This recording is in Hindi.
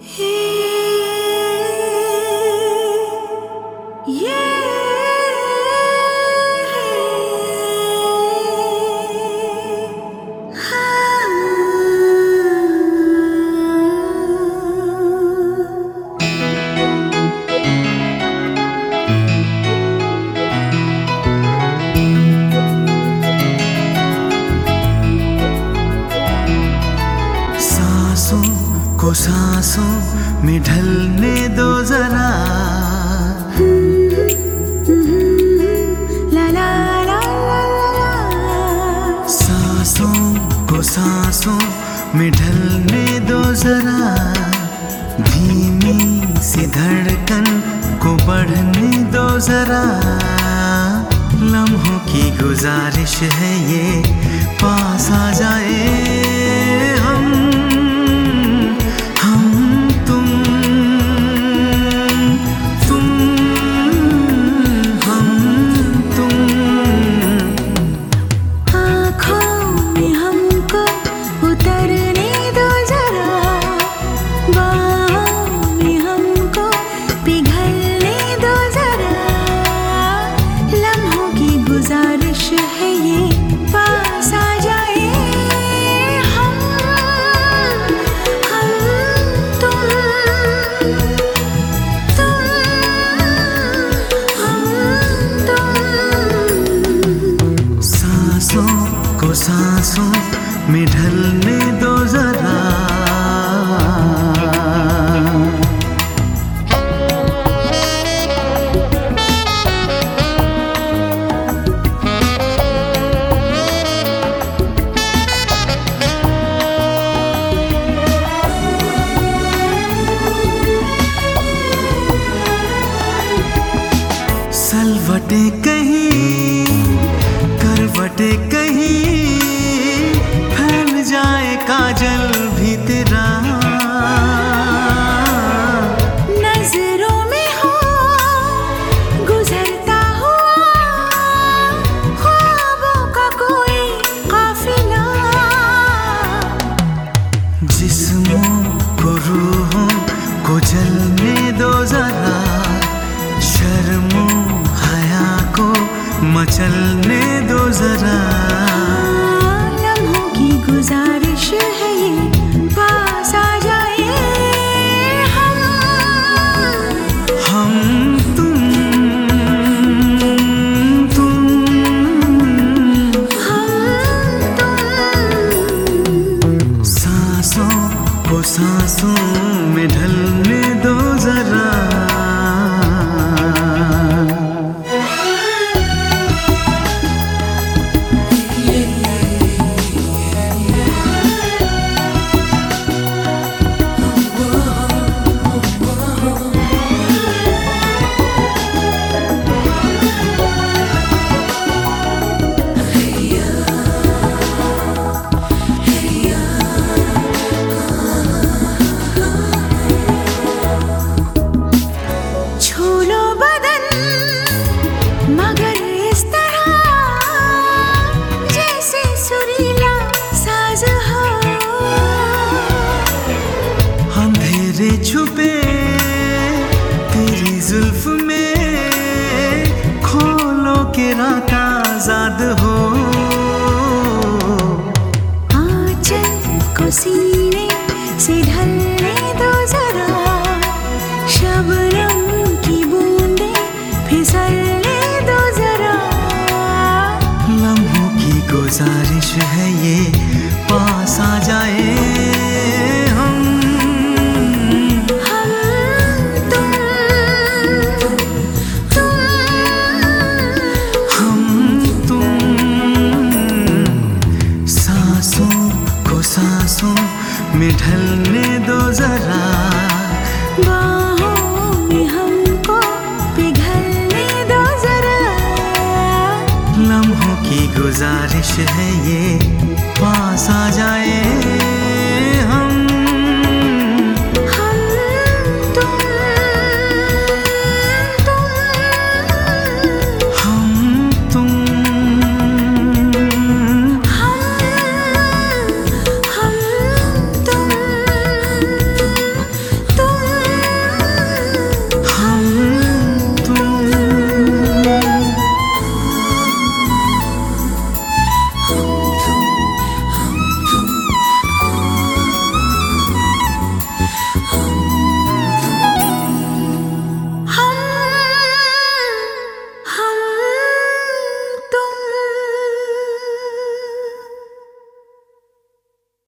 को सांसों में ढलने दो जरा। ला ला ला ला ला। सांसों को सांसों में ढलने दो जरा। धीमी सी धड़कन को बढ़ने दो जरा। लम्हों की गुजारिश है ये पास आ जाए। गुजारिश है ये सलवटे कहीं करवटे कहीं। चल अंधेरे छुपे तेरी जुल्फ में खोलो के रात आज़ाद हो। आंचल को सीने से ढलने दो जरा। शबनम की बूंदे फिसलने दो जरा। लम्हों की गुजारिश है ये पास आ जाए को सांसों में ढलने दो जरा। में दो जरा। लम्हों की गुजारिश है ये पास आ जाए।